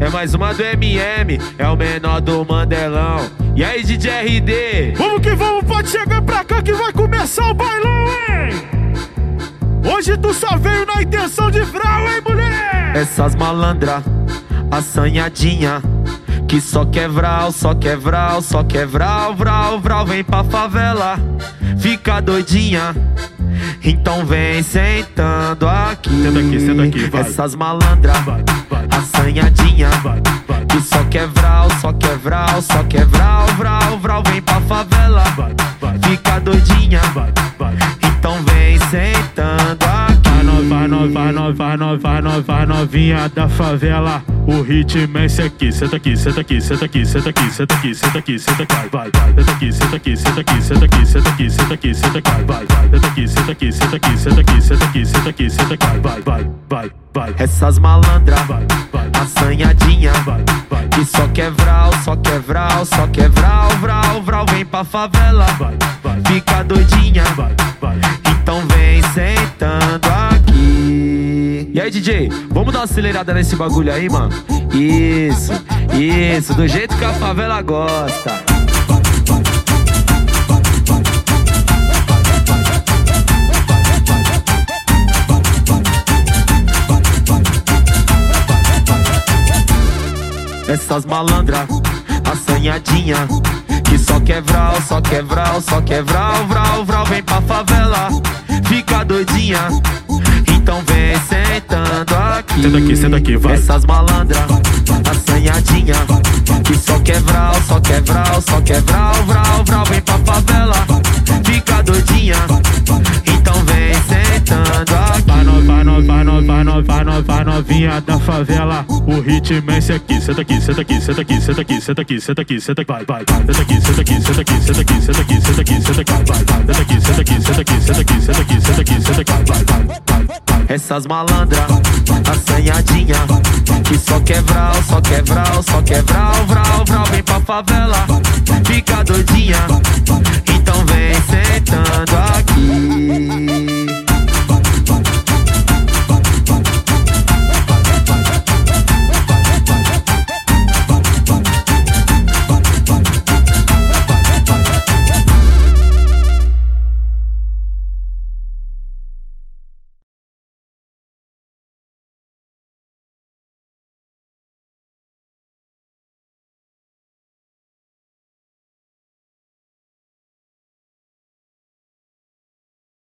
É mais uma do MM, é o menor do Mandelão. E aí, DJ RD? Vamos que vamos, pode chegar pra cá que vai começar o bailão, hein? Hoje tu só veio na intenção de vral, hein, mulher? Essas malandra, assanhadinha. Que só quer vral, só quer vral, só quer vral, vral. Vem pra favela, fica doidinha. Então vem sentando aqui. Senta aqui, senta aqui, vai. Essas malandra, Vai, vai, assanhadinha. vai, vai, Que só quer vral, só quer vral, só quer vral, vral, vral. Vem pra favela, vai, vai, fica doidinha. vai, no- vai no- vai no- vai novinha da favela. O ritmo é esse aqui. Senta aqui, senta aqui, senta aqui, senta aqui, senta aqui, senta aqui, senta aqui, vai, vai. Senta aqui, senta aqui, senta aqui, senta aqui, senta aqui, senta aqui, senta aqui, vai, vai. Senta aqui, senta aqui, senta aqui, senta aqui, senta aqui, senta aqui, senta aqui, vai, vai, vai, vai. Essas malandra, Vai, vai, assanhadinha. vai, vai. Que só quer vral, só quer vral, só quer vral, vral, vral. Vem pra favela, Vai, vai, fica doidinha. vai, vai. Então vem sentando. E aí, DJ, vamos dar uma acelerada nesse bagulho aí, mano? Isso, isso, do jeito que a favela gosta. Essas malandra, assanhadinha Que só quer vral, só quer vral, só quer vral, vral, Vem pra favela, fica doidinha sentando aqui Senta aqui, senta aqui, vai. Essas malandra, assanhadinha Que só quer vral, só quer vral, só quer vral, vral, Vem pra favela, fica doidinha Então vem sentando aqui Vai no, vai no, vai no, vai no, vai no, vai novinha da favela. O ritmo é esse aqui. Senta aqui, senta aqui, senta aqui, senta aqui, senta aqui, senta aqui, senta aqui, vai, vai. Senta aqui, senta aqui, senta aqui, senta aqui, senta aqui, senta aqui, senta aqui, vai, vai. Senta aqui, senta aqui, senta aqui, senta aqui, senta aqui, senta aqui, senta aqui, vai, vai. Essas malandra, assanhadinha Que só quer vral, só quer vral, só quer vral, vral, vral Vem pra favela, fica doidinha